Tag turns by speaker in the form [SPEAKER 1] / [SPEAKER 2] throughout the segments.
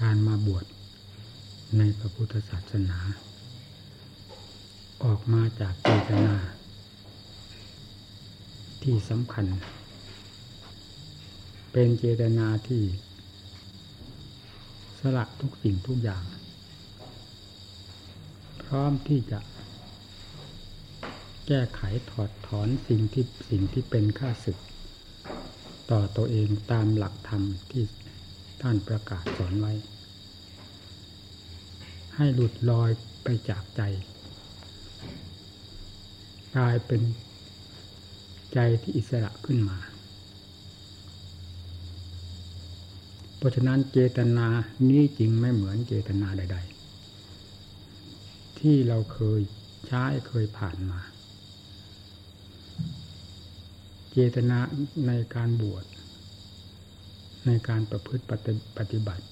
[SPEAKER 1] การมาบวชในพระพุทธศาสนา ออกมาจากเจตนา ที่สำคัญ เป็นเจตนาที่ สละทุกสิ่งทุกอย่าง พร้อมที่จะ แก้ไขถอดถอนสิ่งที่สิ่งที่เป็นข้าศึก ต่อตัวเองตามหลักธรรมที่ท่านประกาศสอนไว้ ให้หลุดลอยไปจากใจกลายเป็นใจที่อิสระขึ้นมา เพราะฉะนั้นเจตนานี้จริงไม่เหมือนเจตนาใด ๆ ที่เราเคยใช้เคยผ่านมา เจตนาในการบวชในการประพฤติปฏิบัติ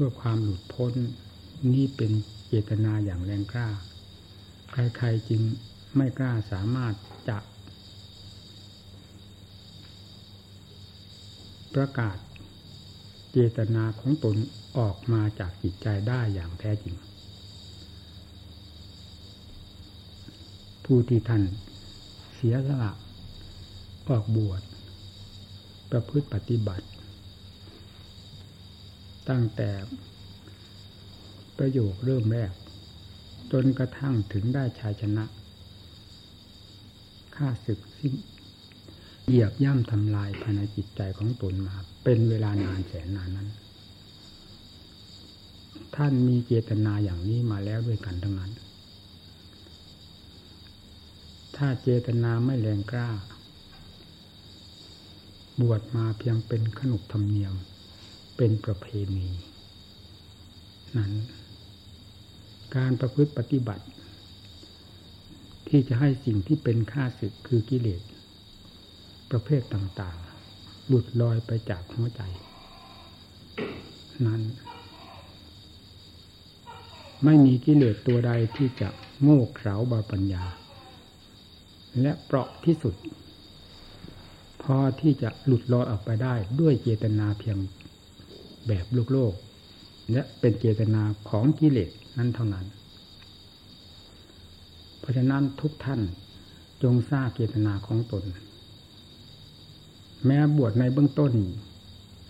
[SPEAKER 1] พื่อความหลุดพ้นนี่เป็นเจตนาอย่างแรงกล้า ใครๆจึงไม่กล้าสามารถจะ ประกาศเจตนาของตนออกมาจากจิตใจได้อย่างแท้จริง ผู้ที่ท่านเสียสละออกบวช ประพฤติปฏิบัติ ตั้งแต่ประโยคเริ่มแรก จนกระทั่งถึงได้ชายชนะฆ่าศึกสิ้นเหยียบย่ำทำลายภายในจิตใจของตนมา เป็นเวลานานแสนนานนั้น ท่านมีเจตนาอย่างนี้มาแล้วด้วยกันทั้งนั้น ถ้าเจตนาไม่แรงกล้า บวชมาเพียงเป็นขนบธรรมเนียม เป็นประเพณี นั้น การประพฤติปฏิบัติ ที่จะให้สิ่งที่เป็นค่าศึกคือกิเลส ประเภทต่างๆหลุดลอยไปจากหัวใจ นั้น ไม่มีกิเลสตัวใดที่จะโง่เขลาบาปัญญา และเปราะที่สุดพอที่จะหลุดลอยออกไปได้ด้วยเจตนาเพียง แบบโลกโลกและเป็นเจตนาของกิเลสนั้นเท่านั้น เพราะฉะนั้นทุกท่านจงทราบเจตนาของตน แม้บวชในเบื้องต้น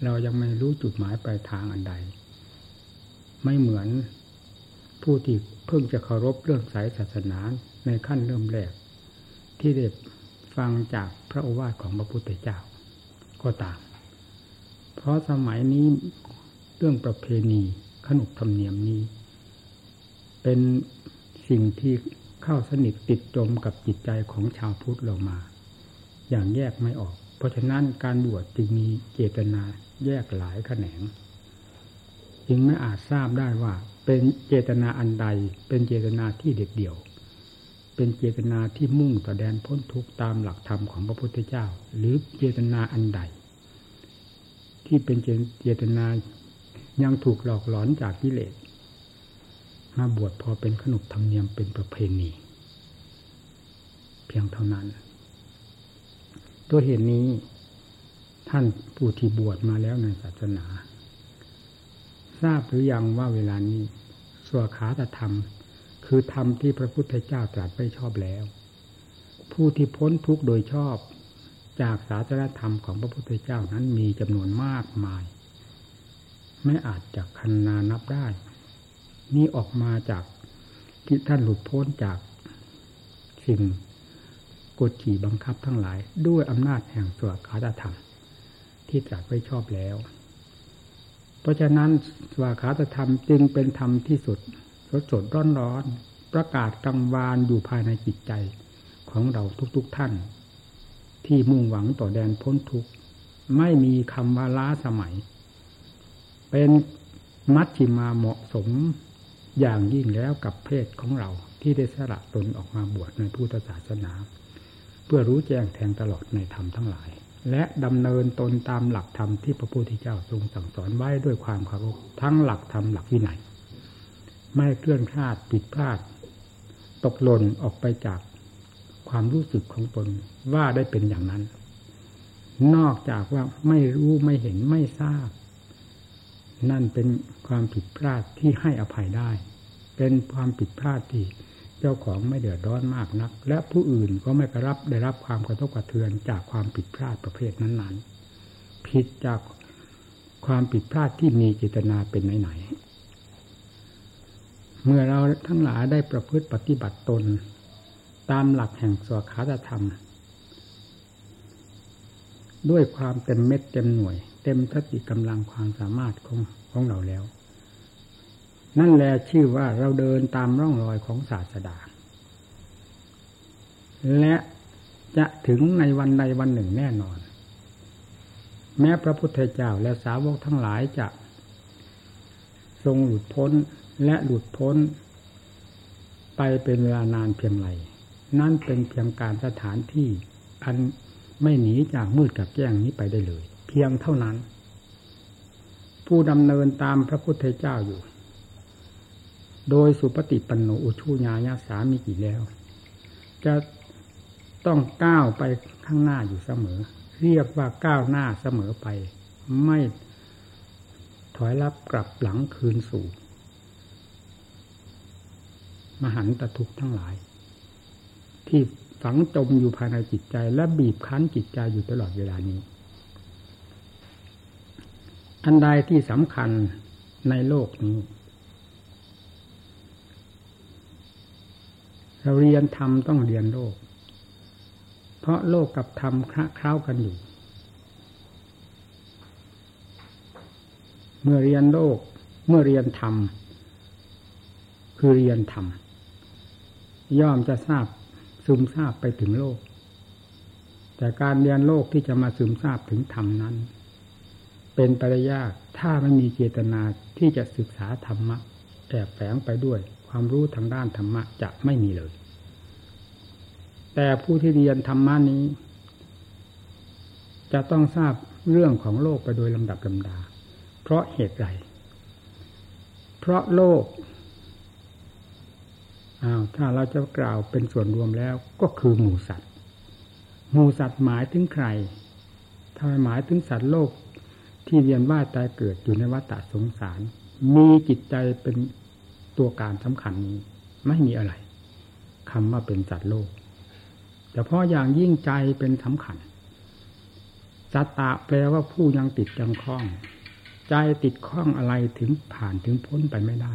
[SPEAKER 1] เรายังไม่รู้จุดหมายปลายทางอันใด ไม่เหมือนผู้ที่เพิ่งจะเคารพเรื่องสายศาสนาในขั้นเริ่มแรก ที่ได้ฟังจากพระโอวาทของพระพุทธเจ้าก็ตาม เพราะสมัยนี้เรื่องประเพณีขนบธรรมเนียมนี้ เป็นสิ่งที่เข้าสนิทติดจมกับจิตใจของชาวพุทธเรามา อย่างแยกไม่ออก เพราะฉะนั้นการบวชจึงมีเจตนาแยกหลายแขนงจึงไม่อาจทราบได้ว่า เป็นเจตนาอันใด เป็นเจตนาที่เด็ดเดี่ยว เป็นเจตนาที่มุ่งต่อแดนพ้นทุกข์ตามหลักธรรมของพระพุทธเจ้า หรือเจตนาอันใด ที่เป็นเจตนา ยังถูกหลอกหลอนจากกิเลสมาบวชพอเป็นขนบธรรมเนียมเป็นประเพณี เพียงเท่านั้น ตัวเหตุนี้ ท่านผู้ที่บวชมาแล้วในศาสนา ทราบหรือยังว่าเวลานี้สวขาตธรรม คือธรรมที่พระพุทธเจ้าตรัสไว้ชอบแล้ว ผู้ที่พ้นทุกข์โดยชอบ จากศาสนธรรมของพระพุทธเจ้านั้นมีจำนวนมากมาย ไม่อาจจะคันนานับได้ นี่ออกมาจากที่ท่านหลุดพ้นจากสิ่งกดขี่บังคับทั้งหลาย ด้วยอำนาจแห่งสวขาตธรรม ที่ตรัสไว้ชอบแล้ว เพราะฉะนั้นสวขาตธรรมจึงเป็นธรรมที่สุดสดสดร้อนร้อนประกาศกังวานอยู่ภายในจิตใจของเราทุกๆทท่าน ที่มุ่งหวังต่อแดนพ้นทุกข์ไม่มีคำว่าล้าสมัย เป็นมัชชิมาเหมาะสมอย่างยิ่งแล้วกับเพศของเราที่ได้สละตนออกมาบวชในพุทธศาสนา เพื่อรู้แจ้งแทงตลอดในธรรมทั้งหลาย และดำเนินตนตามหลักธรรมที่พระพุทธเจ้าทรงสั่งสอนไว้ด้วยความเคารพทั้งหลักธรรมหลักวินัยไม่เคลื่อนคลาดผิดพลาด ตกหล่นออกไปจาก ความรู้สึกของตนว่าได้เป็นอย่างนั้น นอกจากว่าไม่รู้ไม่เห็นไม่ทราบ นั่นเป็นความผิดพลาดที่ให้อภัยได้ เป็นความผิดพลาดที่เจ้าของไม่เดือดร้อนมากนัก และผู้อื่นก็ไม่กระรับได้รับความกระทบกระเทือนจากความผิดพลาดประเภทนั้นๆ ผิดจากความผิดพลาดที่มีเจตนาเป็นไหนๆเมื่อเราทั้งหลายได้ประพฤติปฏิบัติตน ตามหลักแห่งสวขาธรรม ด้วยความเต็มเม็ดเต็มหน่วย เต็มสติกำลังความสามารถของของเราแล้ว นั่นแหละชื่อว่าเราเดินตามร่องรอยของศาสดา และจะถึงในวันใดวันหนึ่งแน่นอน แม้พระพุทธเจ้าและสาวกทั้งหลายจะ ทรงหลุดพ้นและหลุดพ้นไปเป็นเวลานานเพียงไร นั่นเป็นเพียงการสถานที่อันไม่หนีจากมืดกับแจ้งนี้ไปได้เลย เพียงเท่านั้น ผู้ดำเนินตามพระพุทธเจ้าอยู่ โดยสุปฏิปันโนอุชูญาญาสามีกี่แล้ว จะต้องก้าวไปข้างหน้าอยู่เสมอ เรียกว่าก้าวหน้าเสมอไป ไม่ถอยรับกลับหลังคืนสู่ มหันตทุกข์ทั้งหลาย ที่ฝังจมอยู่ภายในจิตใจ และบีบคั้นจิตใจอยู่ตลอดเวลานี้ อันใดที่สำคัญในโลกนี้ เราเรียนธรรมต้องเรียนโลก เพราะโลกกับธรรมคละเคล้ากันอยู่ เมื่อเรียนโลก เมื่อเรียนธรรมคือเรียนธรรมย่อมจะทราบ ซึมซาบไปถึงโลก แต่การเรียนโลกที่จะมาซึมซาบถึงธรรมนั้น เป็นไปได้ยากถ้าไม่มีเจตนาที่จะศึกษาธรรมะแอบแฝงไปด้วยความรู้ทางด้านธรรมะจะไม่มีเลย แต่ผู้ที่เรียนธรรมะนี้ จะต้องทราบเรื่องของโลกไปโดยลำดับลำดา เพราะเหตุไร เพราะโลก อ้าวถ้าเราจะกล่าวเป็นส่วนรวมแล้วก็คือหมูสัตว์หมูสัตว์หมายถึงใคร ถ้าหมายถึงสัตว์โลกที่เวียนว่ายตายเกิดอยู่ในวัฏสงสาร มีจิตใจเป็นตัวการสำคัญนี้ไม่มีอะไรคำว่าเป็นสัตว์โลก แต่เพราะอย่างยิ่งใจเป็นสำคัญสัตตะแปลว่าผู้ยังติดยังคล้อง ใจติดข้องอะไรถึงผ่านถึงพ้นไปไม่ได้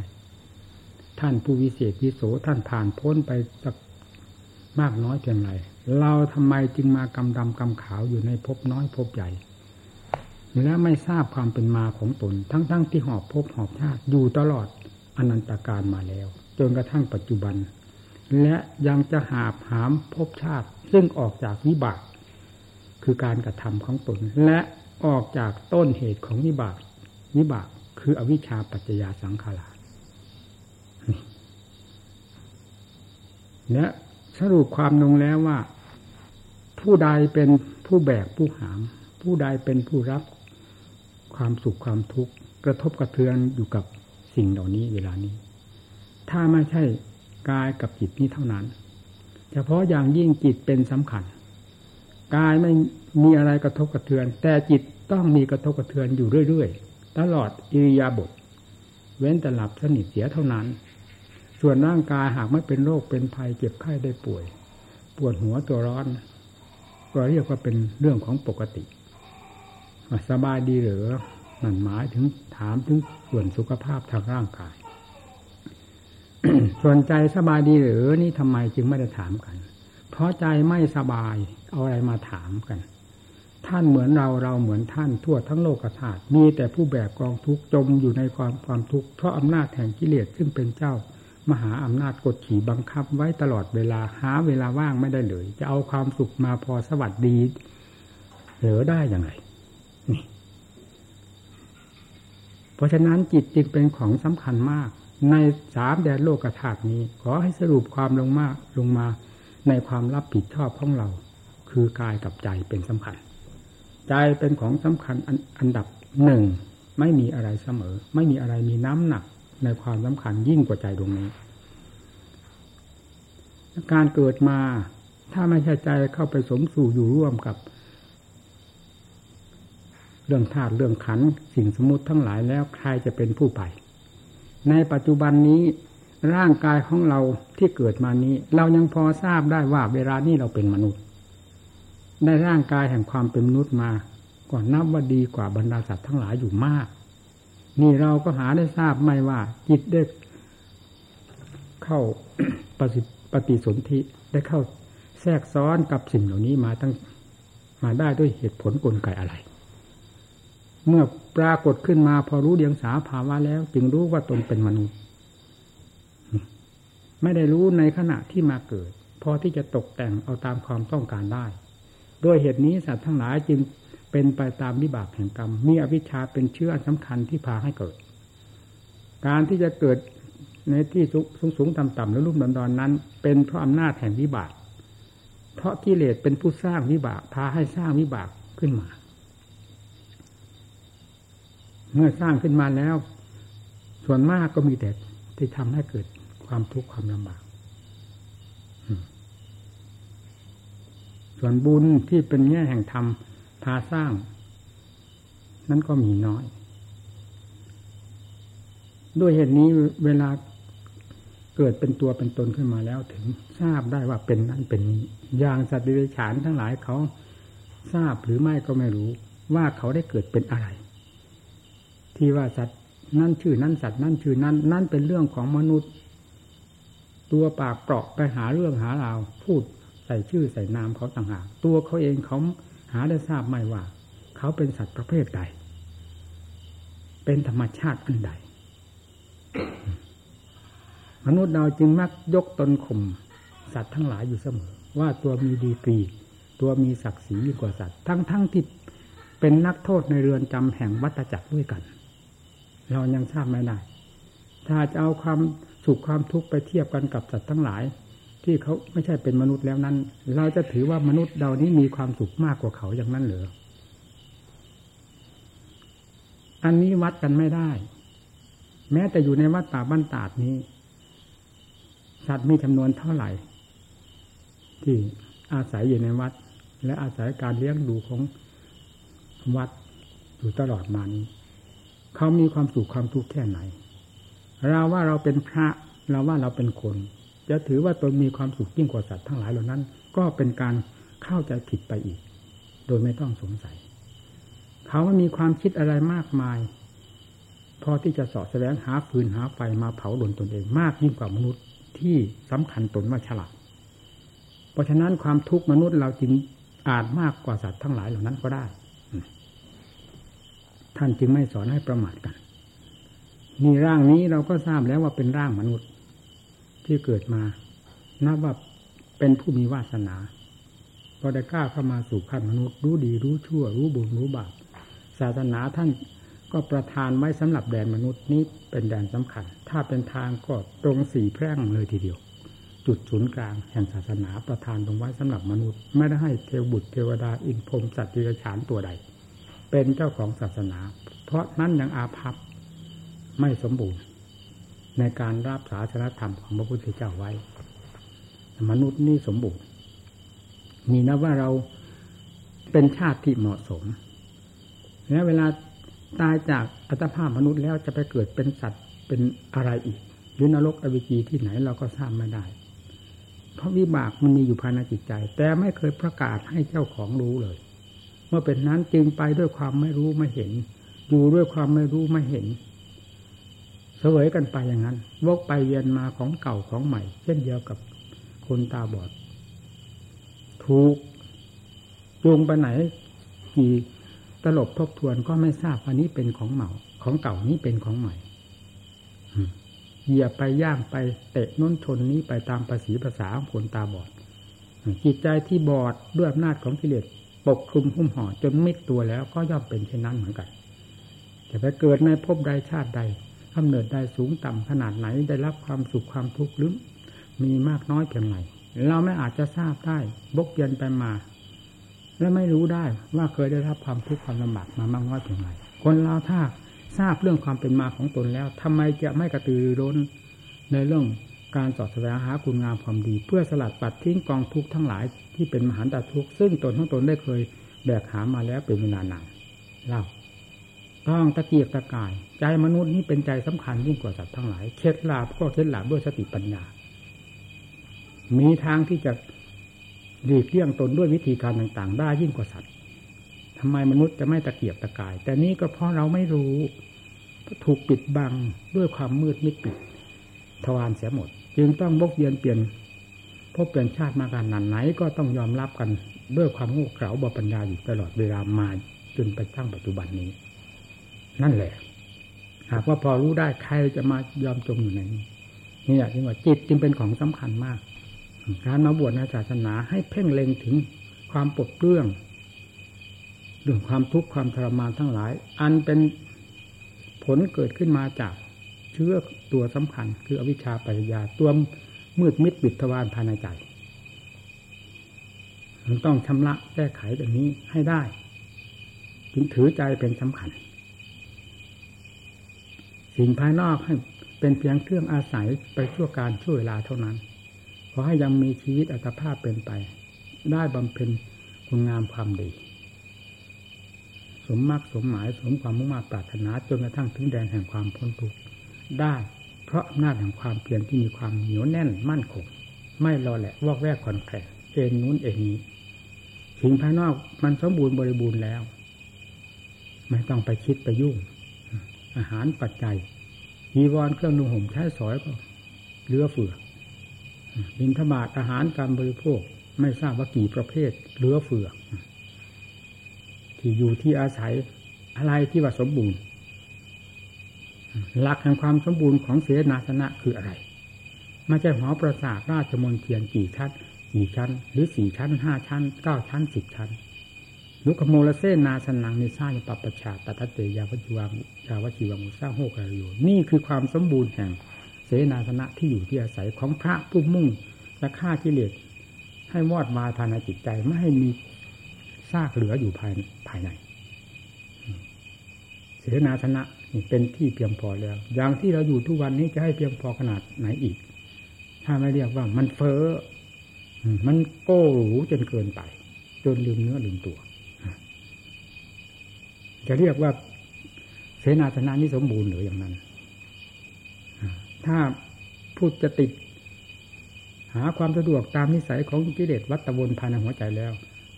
[SPEAKER 1] ท่านผู้วิเศษวิโสท่านผ่านพ้นไปสักมากน้อยเพียงไรเราทำไมจึงมากำดำกำขาวอยู่ในภพน้อยภพใหญ่ และไม่ทราบความเป็นมาของตน ทั้งๆทที่หอบภพหอบชาติอยู่ตลอดอนันตการมาแล้ว จนกระทั่งปัจจุบัน และยังจะหาบหามภพชาติ ซึ่งออกจากวิบาก คือการกระทำของตน และออกจากต้นเหตุของวิบากวิบากคืออวิชชาปัจจยาสังขารา เนี่ยสรุปความลงแล้วว่า ผู้ใดเป็นผู้แบกผู้หาม ผู้ใดเป็นผู้รับความสุขความทุกข์ กระทบกระเทือนอยู่กับสิ่งเหล่านี้เวลานี้ ถ้าไม่ใช่กายกับจิตนี้เท่านั้น เฉพาะอย่างยิ่งจิตเป็นสำคัญกายไม่มีอะไรกระทบกระเทือน แต่จิตต้องมีกระทบกระเทือนอยู่เรื่อยๆ ตลอดอิริยาบถเว้นแต่หลับสนิทเสียเท่านั้น ส่วนร่างกายหากไม่เป็นโรคเป็นภัยเจ็บไข้ได้ป่วย ปวดหัวตัวร้อนก็เรียกว่าเป็นเรื่องของปกติสบายดีหรือนั่นหมายถึงถามถึงส่วนสุขภาพทางร่างกาย ส่วนใจสบายดีหรือนี่ทำไมจึงไม่ได้ถามกัน เพราะใจไม่สบายเอาอะไรมาถามกัน ท่านเหมือนเราเราเหมือนท่านทั่วทั้งโลกธาตุมีแต่ผู้แบกกองทุกข์จมอยู่ในความความทุกข์เพราะอำนาจแห่งกิเลสซึ่งเป็นเจ้า มหาอำนาจกดขี่บังคับไว้ตลอดเวลาหาเวลาว่างไม่ได้เลย จะเอาความสุขมาพอสวัสดีเหลือได้อย่างไรนี่เพราะฉะนั้นจิตจึงเป็นของสำคัญมาก ในสามแดนโลกธาตุนี้ ขอให้สรุปความลงมาลงมาในความรับผิดชอบของเรา คือกายกับใจเป็นสำคัญ ใจเป็นของสำคัญอันดับหนึ่งไม่มีอะไรเสมอ ไม่มีอะไรมีน้ำหนัก ในความสำคัญยิ่งกว่าใจดวงนี้ การเกิดมาถ้าไม่ใช่ใจเข้าไปสมสู่อยู่ร่วมกับ เรื่องธาตุเรื่องขันสิ่งสมมติทั้งหลายแล้วใครจะเป็นผู้ไป ในปัจจุบันนี้ร่างกายของเราที่เกิดมานี้ เรายังพอทราบได้ว่าเวลานี้เราเป็นมนุษย์ ได้ร่างกายแห่งความเป็นมนุษย์มาก่อนนับว่าดีกว่าบรรดาสัตว์ทั้งหลายอยู่มาก นี่เราก็หาได้ทราบไม่ว่า จิตได้เข้าปฏิปฏิสนธิได้เข้าแทรกซ้อนกับสิ่งเหล่านี้มาตั้งมาได้ด้วยเหตุผลกลไกอะไร เมื่อปรากฏขึ้นมาพอรู้เดียงสาภาวะแล้ว จึงรู้ว่าตนเป็นมนุษย์ ไม่ได้รู้ในขณะที่มาเกิด พอที่จะตกแต่งเอาตามความต้องการได้ ด้วยเหตุนี้สัตว์ทั้งหลายจึง เป็นไปตามวิบากแห่งกรรม มีอวิชชาเป็นเชื้อสำคัญที่พาให้เกิด การที่จะเกิดในที่สูงสูงต่ำต่ำและรุ่มดอนดอนนั้น เป็นเพราะอำนาจแห่งวิบาก เพราะกิเลสเป็นผู้สร้างวิบาก พาให้สร้างวิบากขึ้นมา เมื่อสร้างขึ้นมาแล้ว ส่วนมากก็มีแต่ที่ทำให้เกิดความทุกข์ความลำบากส่วนบุญที่เป็นแง่แห่งธรรม พาสร้าง นั้นก็มีน้อย ด้วยเหตุนี้เวลาเกิดเป็นตัวเป็นตนขึ้นมาแล้วถึงทราบได้ว่าเป็นนั้นเป็นนี้อย่างสัตว์เดิเรกชันทั้งหลายเขาทราบหรือไม่ก็ไม่รู้ ว่าเขาได้เกิดเป็นอะไร ที่ว่าสัตว์นั่นชื่อนั้นสัตว์นั่นชื่อนั้นนั่นเป็นเรื่องของมนุษย์ ตัวปากเปราะไปหาเรื่องหาราวพูดใส่ชื่อใส่นามเขาต่างหากตัวเขาเองเขา หาได้ทราบไม่ว่า เขาเป็นสัตว์ประเภทใด เป็นธรรมชาติอันใด มนุษย์เราจึงมักยกตนข่มสัตว์ทั้งหลายอยู่เสมอ ว่าตัวมีดีกรีตัวมีศักดิ์ศรียิ่งกว่าสัตว์ ทั้งทั้งที่เป็นนักโทษในเรือนจำแห่งวัฏจักรด้วยกัน เรายังทราบไม่ได้ถ้าจะเอาความสุขความทุกข์ไปเทียบกันกับสัตว์ทั้งหลาย ที่เขาไม่ใช่เป็นมนุษย์แล้วนั้น เราจะถือว่ามนุษย์เรานี้มีความสุขมากกว่าเขาอย่างนั้นเหรออันนี้วัดกันไม่ได้ แม้แต่อยู่ในวัดป่าบ้านตาดนี้ สัตว์มีจำนวนเท่าไหร่ ที่อาศัยอยู่ในวัด และอาศัยการเลี้ยงดูของวัดอยู่ตลอดมานี้เขามีความสุขความทุกข์แค่ไหน เราว่าเราเป็นพระ เราว่าเราเป็นคน จะถือว่าตนมีความสุขยิ่งกว่าสัตว์ทั้งหลายเหล่านั้น ก็เป็นการเข้าใจผิดไปอีก โดยไม่ต้องสงสัย เขาว่ามีความคิดอะไรมากมาย พอที่จะสอดแสวงหาฟืนหาไฟมาเผาหลนตนเองมากยิ่งกว่ามนุษย์ที่สำคัญตนว่าฉลาดเพราะฉะนั้นความทุกข์มนุษย์เราจึงอาจมากกว่าสัตว์ทั้งหลายเหล่านั้นก็ได้ ท่านจึงไม่สอนให้ประมาทกันมีร่างนี้เราก็ทราบแล้วว่าเป็นร่างมนุษย์ ที่เกิดมานับว่าเป็นผู้มีวาสนาพอได้กล้าเข้ามาสู่ขั้นมนุษย์ รู้ดีรู้ชั่ว รู้บุญรู้บาปศาสนาท่านก็ประทานไว้สำหรับแดนมนุษย์นี้เป็นแดนสำคัญ ถ้าเป็นทางก็ตรงสี่แพร่งเลยทีเดียว จุดศูนย์กลางแห่งศาสนาประทานตรงไว้สำหรับมนุษย์ ไม่ได้ให้เทวบุตรเทวดาอินพรมสัตว์ดิฉานตัวใด เป็นเจ้าของศาสนา เพราะนั้นยังอาภัพไม่สมบูรณ์ ในการรับศาสนธรรมของพระพุทธเจ้าไว้ มนุษย์นี่สมบูรณ์ มีนะว่าเราเป็นชาติที่เหมาะสมแล้วเวลาตายจากอัตภาพมนุษย์แล้วจะไปเกิดเป็นสัตว์เป็นอะไรอีกหรือนรกอวิจีที่ไหนเราก็ทราบไม่ได้ เพราะวิบากมันมีอยู่ภายในจิตใจ แต่ไม่เคยประกาศให้เจ้าของรู้เลย เมื่อเป็นนั้นจึงไปด้วยความไม่รู้ไม่เห็น อยู่ด้วยความไม่รู้ไม่เห็น สวยกันไปอย่างนั้น วกไปเวียนมาของเก่าของใหม่ เช่นเดียวกับคนตาบอด ถูกจูงไปไหน กี่ตลบทบทวนก็ไม่ทราบว่านี้เป็นของเหมาของเก่านี้เป็นของใหม่เหยียบไปย่างไปเตะน้นชนนี้ไปตามภาษีภาษาของคนตาบอดจิตใจที่บอดด้วยอำนาจของกิเลสปกคลุมหุ้มห่อจนมิดตัวแล้วก็ย่อมเป็นเช่นนั้นเหมือนกันจะไปเกิดในภพใดชาติใด กำเนิดได้สูงต่ำขนาดไหนได้รับความสุขความทุกข์หรือมีมากน้อยเพียงไรเราไม่อาจจะทราบได้บกเย็นไปมา และไม่รู้ได้ว่าเคยได้รับความทุกข์ความลำบากมามากน้อยเพียงไรคนเราถ้าทราบเรื่องความเป็นมาของตนแล้วทำไมจะไม่กระตือรือร้นในเรื่องการสอดแสวงหาคุณงามความดี เพื่อสลัดปัดทิ้งกองทุกข์ทั้งหลายที่เป็นมหันตทุกข์ซึ่งตนทั้งตนได้เคยแบกหามาแล้วเป็นเวลานานเรา ต้องตะเกียกตะกาย ใจมนุษย์นี่เป็นใจสำคัญยิ่งกว่าสัตว์ทั้งหลายเคล็ดลาบก็เคล็ดลาบด้วยสติปัญญา มีทางที่จะหลีกเลี่ยงตนด้วยวิธีการต่างๆ ได้ยิ่งกว่าสัตว์ทำไมมนุษย์จะไม่ตะเกียบตะกาย แต่นี้ก็เพราะเราไม่รู้ถูกปิดบังด้วยความมืดมิดปิดทวารเสียหมด จึงต้องบกเยียนเปลี่ยนพบเปลี่ยนชาติมาการนันไหนก็ต้องยอมรับกันด้วยความโง่เขลาบปัญญาอยู่ตลอดเวลามาจนไปตั้งปัจจุบันนี้ นั่นแหละ หากว่าพอรู้ได้ใครจะมายอมจมอยู่ในนี้นี่แหละจึงว่าจิตจึงเป็นของสำคัญมาก การมาบวชในศาสนาให้เพ่งเล็งถึงความปลดเปลื้องเรื่องความทุกข์ความทรมานทั้งหลาย อันเป็นผลเกิดขึ้นมาจากเชื้อตัวสำคัญ คืออวิชชาปัญญาตัวมืดมิดปิดทวารภายในใจมันต้องชำระแก้ไขแบบนี้ให้ได้จึงถือใจเป็นสำคัญ สิ่งภายนอกให้เป็นเพียงเครื่องอาศัยไปชั่วการช่วเวลาเท่านั้น ขอให้ยังมีชีวิตอัตภาพเป็นไป ได้บำเพ็ญคุณงามความดี สมมากสมหมายสมความมุ่งมั่นปรารถนาจนกระทั่งถึงแดนแห่งความพ้นทุกข์ได้ เพราะอำนาจแห่งความเพียรที่มีความเหนียวแน่นมั่นคงไม่รอแหละวอกแวกคอนแคลนเอ็นนู้นเอ็นนี้สิ่งภายนอกมันสมบูรณ์บริบูรณ์แล้ว ไม่ต้องไปคิดไปยุ่ง อาหารปัจจัยยีวรเครื่องนุ่งห่มใช้สอยก็เลือเฟือบินทบาทอาหารการบริโภคไม่ทราบว่ากี่ประเภทเลือเฟือที่อยู่ที่อาศัยอะไรที่ว่าสมบูรณ์ หลักแห่งความสมบูรณ์ของเสนาสนะคืออะไรไม่ใช่หอประสาทราชมนเทียนกี่ชั้นกี่ชั้น หรือสี่ชั้นห้าชั้นเก้าชั้นสิบชั้น ลุกโมลเซนาสนังนิซ่าปปชาตตัตเตยาวัจวังชาวชิวังมุสาโหกรอยู่นี่คือความสมบูรณ์แห่งเสนาสนะที่อยู่ที่อาศัยของพระผู้มุ่งจะฆ่ากิเลสให้วอดวายภายในจิตใจไม่ให้มีซากเหลืออยู่ภายภายใน เสนาสนะนี่เป็นที่เพียงพอแล้ว อย่างที่เราอยู่ทุกวันนี้จะให้เพียงพอขนาดไหนอีก ถ้าไม่เรียกว่ามันเฟ้อมันโก้หรูจนเกินไป จนลืมเนื้อลืมตัว จะเรียกว่าเสนาสนะนี้สมบูรณ์หรืออย่างนั้น ถ้าพูดจะติด หาความสะดวกตามนิสัยของกิเลสวัตวนภายในหัวใจแล้ว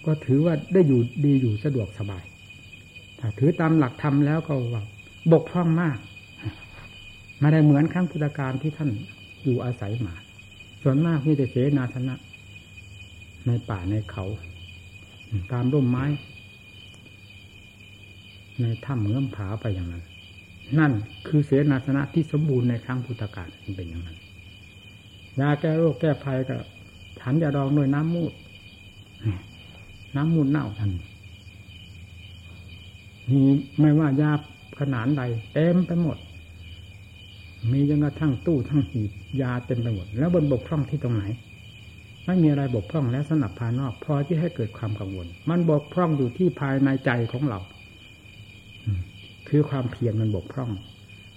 [SPEAKER 1] ก็ถือว่าได้อยู่ดีอยู่สะดวกสบาย ถ้าถือตามหลักธรรมแล้วก็ว่าบกพร่องมากมาได้เหมือนครั้งพุทธการที่ท่านอยู่อาศัยมา ส่วนมากมีแต่เสนาสนะในป่าในเขา ตามร่มไม้ ในถ้ำเงื่อมผาไปอย่างนั้น นั่นคือเสนาสนะที่สมบูรณ์ในครั้งพุทธกาลเป็นอย่างนั้นยาแก้โรคแก้ภัยก็ฉันยาดองด้วยน้ำมูด น้ำมูดเน่าทันนี่ไม่ว่ายาขนาดใดเต็มไปหมด มีจนกระทั่งตู้ทั้งหีบยาเต็มไปหมด แล้วบนบกพร่องที่ตรงไหน ไม่มีอะไรบกพร่องแล้วสนับภายนอก พอที่ให้เกิดความกังวล มันบกพร่องอยู่ที่ภายในใจของเรา คือความเพียรมันบกพร่อง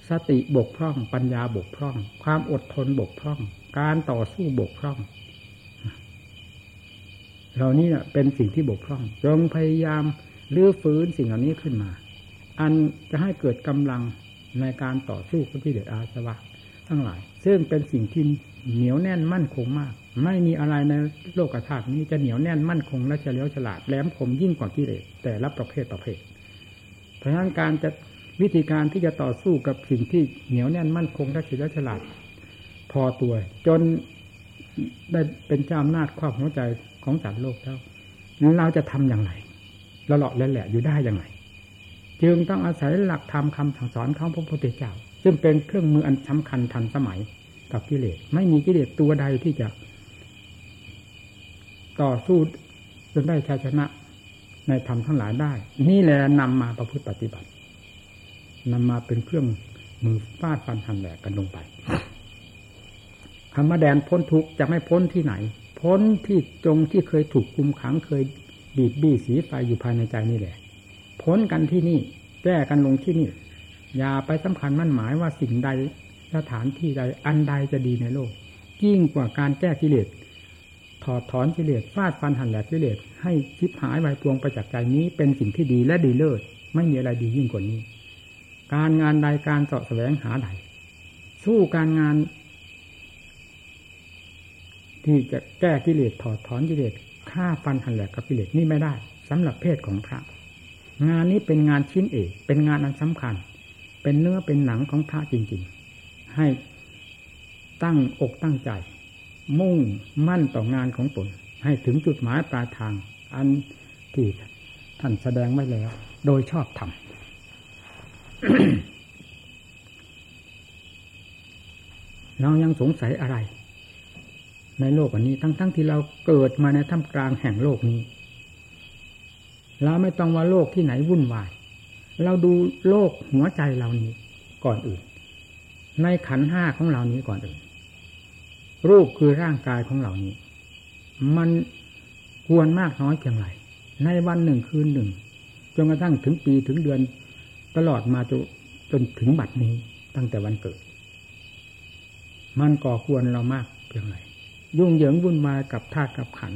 [SPEAKER 1] สติบกพร่อง ปัญญาบกพร่อง ความอดทนบกพร่อง การต่อสู้บกพร่องเหล่านี้เป็นสิ่งที่บกพร่องจงพยายามลื้อฟื้นสิ่งเหล่านี้ขึ้นมา อันจะให้เกิดกำลังในการต่อสู้กับที่เดือดอาสวะทั้งหลาย ซึ่งเป็นสิ่งที่เหนียวแน่นมั่นคงมาก ไม่มีอะไรในโลกธาตุนี้จะเหนียวแน่นมั่นคงและเฉลียวฉลาดแหลมคมยิ่งกว่ากิเลสแต่ละประเภทประเภท เพราะฉะนั้นการจะวิธีการที่จะต่อสู้กับสิ่งที่เหนียวแน่นมั่นคงและเฉลียวฉลาดพอตัว จนได้เป็นเจ้าอำนาจครอบหัวใจของสัตว์โลกแล้วเราจะทำอย่างไรเราหลอกแหละอยู่ได้อย่างไรจึงต้องอาศัยหลักธรรมคำสั่งสอนของพระพุทธเจ้า ซึ่งเป็นเครื่องมืออันสำคัญทันสมัยกับกิเลสไม่มีกิเลสตัวใดที่จะ ต่อสู้จนได้ชัยชนะ ในธรรมทั้งหลายได้ นี่แหละนำมาประพฤติปฏิบัตินำมาเป็นเครื่องมือฟาดฟันทันแหลกกันลงไปคำว่าแดนพ้นทุกจะไม่พ้นที่ไหน พ้นที่จงที่เคยถูกคุมขังเคยบีบบี้สีไฟอยู่ภายในใจนี่แหละ พ้นกันที่นี่แก้กันลงที่นี่ อย่าไปสำคัญมั่นหมายว่าสิ่งใดสถานที่ใดอันใดจะดีในโลกยิ่งกว่าการแก้กิเลส อดถอนกิเลสฟาดฟันหั่นแหลกกิเลสให้ชิบหายไปพวงประจักษ์ใจนี้เป็นสิ่งที่ดีและดีเลิศไม่มีอะไรดียิ่งกว่านี้ การงานใดการเสาะแสวงหาใดสู้การงาน ที่จะแก้กิเลสถอดถอนกิเลสฆ่าฟันหั่นแหลกกับกิเลสนี่ไม่ได้สำหรับเพศของพระ งานนี้เป็นงานชิ้นเอกเป็นงานอันสำคัญ เป็นเนื้อเป็นหนังของพระจริง ๆ ให้ตั้งอกตั้งใจ มุ่งมั่นต่องานของตน ให้ถึงจุดหมายปลายทาง อันที่ท่านแสดงไว้แล้ว โดยชอบธรรมเรายังสงสัยอะไร ในโลกอันนี้ ทั้งๆทที่เราเกิดมาในท่ามกลางแห่งโลกนี้เราไม่ต้องว่าโลกที่ไหนวุ่นวาย เราดูโลกหัวใจเรานี้ก่อนอื่น ในขันห้าของเรานี้ก่อนอื่น รูปคือร่างกายของเรานี้ มันควรมากน้อยเพียงไรในวันหนึ่งคืนหนึ่งจนกระทั่งถึงปีถึงเดือนตลอดมาจนจนถึงบัดนี้ตั้งแต่วันเกิด มันก่อควรเรามากเพียงไรยุ่งเหยิงวุ่นวายกับธาตุกับขัน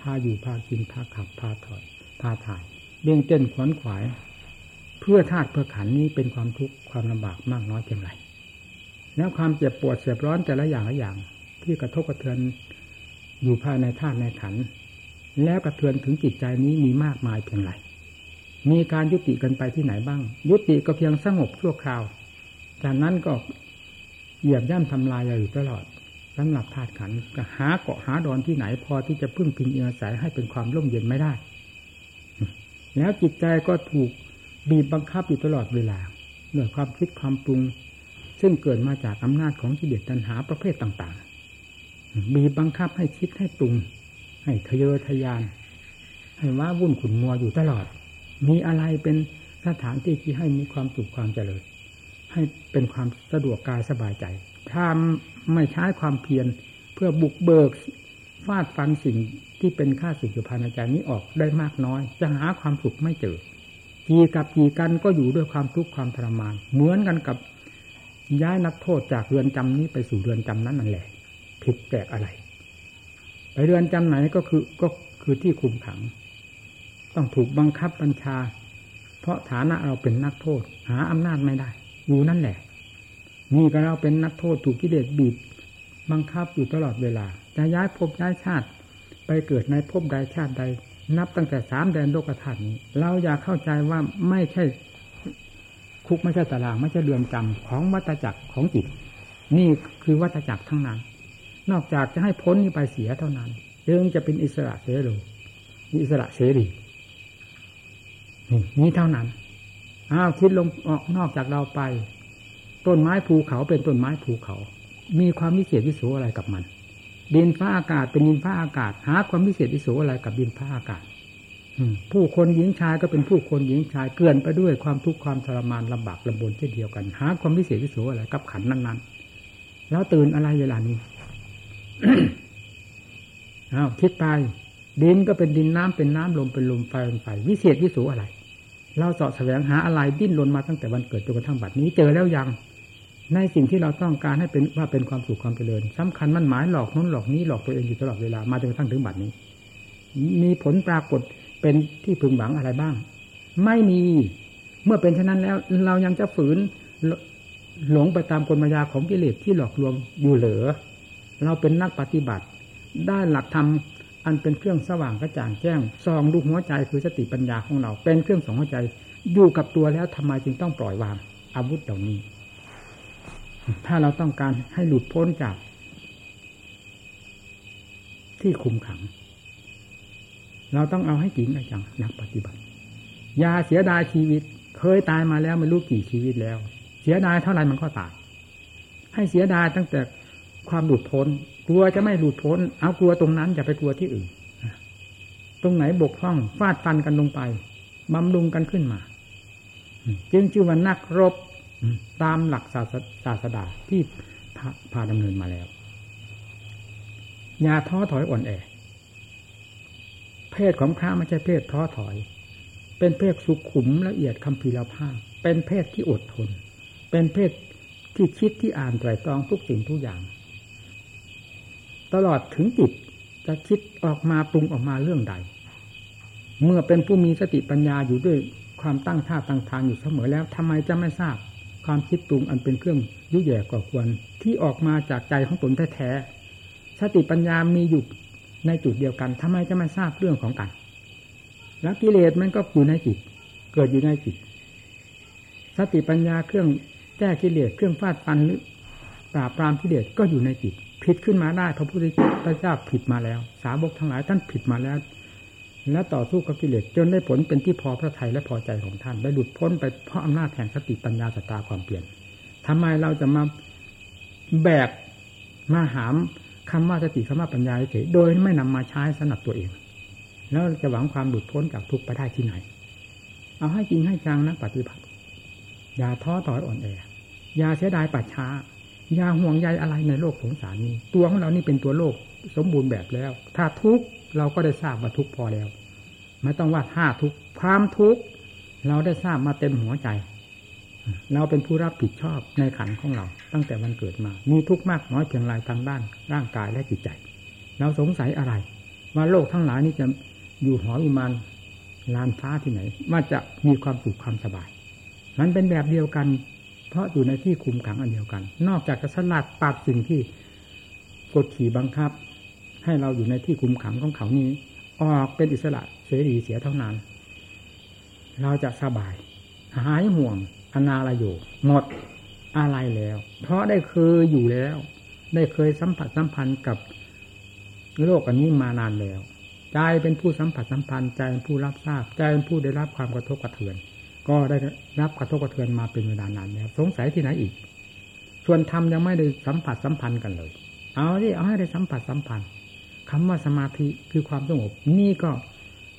[SPEAKER 1] พาอยู่พากินพาขับพาถอยพาถ่ายเบี่ยงเต้นขวนขวาย เพื่อธาตุเพื่อขันนี้เป็นความทุกข์ความลำบากมากน้อยเพียงไรแล้วความเจ็บปวดเสียบร้อนแต่ละอย่างละอย่าง ที่กระทบกระเทือนอยู่ภายในธาตุในขัน แล้วกระเทือนถึงจิตใจนี้มีมากมายเพียงไรมีการยุติกันไปที่ไหนบ้าง ยุติก็เพียงสงบชั่วคราว จากนั้นก็เหยียบย่ำทำลายอยู่ตลอดสำหรับธาตุขันก็หาเกาะหาดอนที่ไหนพอที่จะพึ่งพิงอาศัยให้เป็นความร่มเย็นไม่ได้ แล้วจิตใจก็ถูกบีบบังคับอยู่ตลอดเวลาด้วยความคิดความปรุง ซึ่งเกิดมาจากอำนาจของกิเลสตัณหาประเภทต่างๆ บีบบังคับให้คิดให้ปรุง ให้ทะเยอทะยาน ให้ว่าวุ่นขุนมัวอยู่ตลอด มีอะไรเป็นสถานที่ที่ให้มีความสุขความเจริญ ให้เป็นความสะดวกกายสบายใจ ถ้าไม่ใช้ความเพียรเพื่อบุกเบิกฟาดฟันสิ่งที่เป็นค่าสิ่งอยู่ภายในใจนี้ออกได้มากน้อย จะหาความสุขไม่เจอกี่กับกี่กันก็อยู่ด้วยความทุกข์ความทรมาน เหมือนกันกับย้ายนักโทษจากเรือนจำนี้ไปสู่เรือนจำนั้นนั่นแหละ ผิดแปลกอะไร ไปเรือนจำไหนก็คือก็คือที่คุมขัง ต้องถูกบังคับบัญชา เพราะฐานะเราเป็นนักโทษ หาอำนาจไม่ได้ อยู่นั่นแหละ นี่ก็เราเป็นนักโทษถูกกิเลสบีบบังคับอยู่ตลอดเวลา จะย้ายภพย้ายชาติ ไปเกิดในภพใดชาติใด นับตั้งแต่สามแดนโลกธาตุนี้ เราอยากเข้าใจว่าไม่ใช่คุกไม่ใช่ตารางไม่ใช่เรือนจำของวัตจักรของจิต นี่คือวัตจักรทั้งนั้น นอกจากจะให้พ้นนี้ไปเสียเท่านั้นจึงจะเป็นอิสระเสรีอิสระเสรีนี่นี่เท่านั้นอ้าวคิดลงออกนอกจากเราไป ต้นไม้ภูเขาเป็นต้นไม้ภูเขา มีความวิเศษวิโสอะไรกับมัน ดินฟ้าอากาศเป็นดินฟ้าอากาศ หาความวิเศษวิโสอะไรกับดินฟ้าอากาศผู้คนหญิงชายก็เป็นผู้คนหญิงชายเกลื่อนไปด้วยความทุกข์ความทรมานลำบากลำบนเช่นเดียวกัน หาความวิเศษวิโสอะไรกับขันนั้นๆ แล้วตื่นอะไรเวลานี้ อ้าวคิดไปดินก็เป็นดินน้ำเป็นน้ำลมเป็นลมไฟเป็นไฟวิเศษวิโสอะไร เราเสาะแสวงหาอะไรดิ้นรนมาตั้งแต่วันเกิดจนกระทั่งบัดนี้เจอแล้วยัง ในสิ่งที่เราต้องการให้เป็นว่าเป็นความสุขความเจริญสำคัญมันหมายหลอกนู้นหลอกนี้หลอกตัวเองอยู่ตลอดเวลามาจนกระทั่งถึงบัดนี้ มีผลปรากฏเป็นที่พึงหวังอะไรบ้าง ไม่มีเมื่อเป็นเช่นนั้นแล้ว เรายังจะฝืนหลงไปตามกลมายาของกิเลสที่หลอกลวงอยู่เหลือ เราเป็นนักปฏิบัติ ได้หลักธรรมอันเป็นเครื่องสว่างกระจ่างแจ้งซองลูกหัวใจคือสติปัญญาของเรา เป็นเครื่องสองหัวใจอยู่กับตัวแล้วทำไมจึงต้องปล่อยวางอาวุธเหล่านี้ ถ้าเราต้องการให้หลุดพ้นจาก ที่คุมขัง เราต้องเอาให้จริงจังนักปฏิบัติยาเสียดายชีวิต เคยตายมาแล้วไม่รู้กี่ชีวิตแล้ว เสียดายเท่าไรมันก็ตาย ให้เสียดายตั้งแต่ ความหลุดพ้น กลัวจะไม่หลุดพ้น เอากลัวตรงนั้นอย่าไปกลัวที่อื่นตรงไหนบกพร่องฟาดฟันกันลงไปบำรุงกันขึ้นมาจึงชื่อว่านักรบตามหลักศาสศาสดาที่พาดำเนินมาแล้วอย่าท้อถอยอ่อนแอ เพศของพระไม่ใช่เพศท้อถอย เป็นเพศสุขุมละเอียดคำพีรภาพ เป็นเพศที่อดทน เป็นเพศที่คิดที่อ่านไตรตรองทุกสิ่งทุกอย่าง ตลอดถึงจิตจะคิดออกมาปรุงออกมาเรื่องใด เมื่อเป็นผู้มีสติปัญญาอยู่ด้วยความตั้งท่าตั้งทางอยู่เสมอแล้วทำไมจะไม่ทราบความคิดปรุงอันเป็นเครื่องยุ่ยแย่ก่อควร ที่ออกมาจากใจของตนแท้ๆสติปัญญามีอยู่ในจุดเดียวกันทำไมจะไม่ทราบเรื่องของกัน แล้วกิเลสมันก็อยู่ในจิต เกิดอยู่ในจิต สติปัญญาเครื่องแก้กิเลสเครื่องฟาดฟันหรือปราบปรามกิเลสก็อยู่ในจิต ผิดขึ้นมาได้พระพุทธเจ้าผิดมาแล้ว สาวกทั้งหลายท่านผิดมาแล้ว และต่อสู้กับกิเลสจนได้ผลเป็นที่พอพระทัยและพอใจของท่านได้หลุดพ้นไปเพราะอำนาจแห่งสติปัญญาสตาความเปลี่ยนทำไมเราจะมาแบกมาหามคำว่าสติคำว่าปัญญาเฉยโดยไม่นำมาใช้สนับตัวเอง แล้วจะหวังความหลุดพ้นจากทุกข์ไปได้ที่ไหน เอาให้จริงให้จังนะปฏิบัติอย่าท้อถอยอ่อนแออย่าเสียดายปัจช้า อย่าห่วงใยอะไรในโลกสงสารนี้ ตัวของเรานี่เป็นตัวโลกสมบูรณ์แบบแล้ว ถ้าทุกเราก็ได้ทราบว่าทุกพอแล้ว ไม่ต้องว่าถ้าทุกความทุกเราได้ทราบมาเต็มหัวใจ เราเป็นผู้รับผิดชอบในขันของเรา ตั้งแต่วันเกิดมา มีทุกข์มากน้อยเพียงไรทางด้าน ร่างกายและจิตใจ เราสงสัยอะไร ว่าโลกทั้งหลายนี้จะอยู่หอวิมานลานฟ้าที่ไหนว่าจะมีความสุขความสบาย มันเป็นแบบเดียวกัน เพราะอยู่ในที่คุมขังอันเดียวกัน นอกจากจะสลัดปัดสิ่งที่กดขี่บังคับ ให้เราอยู่ในที่คุมขังของเขานี้ ออกเป็นอิสระเสรีเสียเท่านั้น เราจะสบาย หายห่วงอนาลโยหมดอะไรแล้ว เพราะได้เคยอยู่แล้ว ได้เคยสัมผัสสัมพันธ์กับโลกอันนี้มานานแล้ว ใจเป็นผู้สัมผัสสัมพันธ์ใจเป็นผู้รับทราบ ใจเป็นผู้ได้รับความกระทบกระเทือน ก็ได้รับกระทบกระเทือนมาเป็นเวลานานแล้วสงสัยที่ไหนอีก ส่วนธรรมยังไม่ได้สัมผัสสัมพันธ์กันเลย เอาที่เอาให้ได้สัมผัสสัมพันธ์คำว่าสมาธิคือความสงบนี่ก็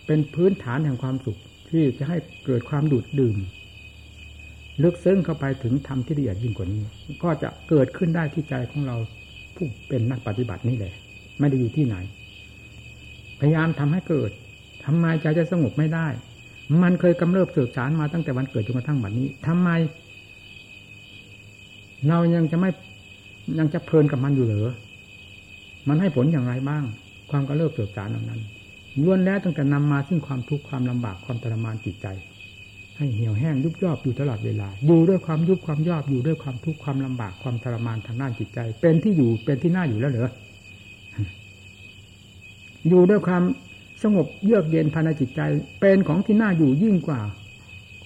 [SPEAKER 1] เป็นพื้นฐานแห่งความสุขที่จะให้เกิดความดูดดื่มลึกซึ้งเข้าไปถึงธรรมที่ละเอียดยิ่งกว่านี้ ก็จะเกิดขึ้นได้ที่ใจของเราผู้เป็นนักปฏิบัตินี่แหละ ไม่ได้อยู่ที่ไหน พยายามทำให้เกิดทำไมใจจะสงบไม่ได้ มันเคยกำเริบสืบสารมาตั้งแต่วันเกิดจนกระทั่งบัดนี้ทำไม เรายังจะไม่ยังจะเพลินกับมันอยู่เหรอมันให้ผลอย่างไรบ้าง ความกำเริบสืบสารเหล่านั้นล้วนแล้วตั้งแต่นำมาซึ่งความทุกข์ความลำบากความทรมานจิตใจ ให้เหี่ยวแห้งยุบยอบอยู่ตลอดเวลา อยู่ด้วยความยุบความยอบอยู่ด้วยความทุกข์ความลำบากความทรมานทางด้านจิตใจ เป็นที่อยู่เป็นที่น่าอยู่แล้วเหรออยู่ด้วยความ สงบเยือกเย็นภายในจิตใจ เป็นของที่น่าอยู่ยิ่งกว่า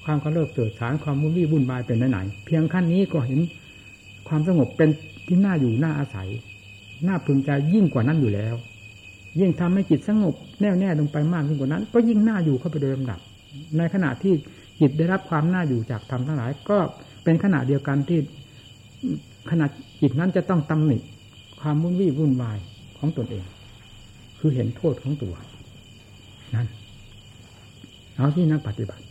[SPEAKER 1] ความกระเลิกเกิดสารความมุ่นวี่วุ่นวายเป็นไหนเพียงขั้นนี้ก็เห็นความสงบเป็นที่น่าอยู่น่าอาศัย น่าพึงใจยิ่งกว่านั้นอยู่แล้ว ยิ่งทำให้จิตสงบแน่วแน่ลงไปมากยิ่งกว่านั้น ก็ยิ่งน่าอยู่เข้าไปโดยลำดับ ในขณะที่จิตได้รับความน่าอยู่จากธรรมทั้งหลาย ก็เป็นขณะเดียวกันที่ขณะจิตนั้นจะต้องตำหนิความมุ่นวี่วุ่นวายของตนเอง คือเห็นโทษของตัว นั่นเอาที่นักปฏิบัติ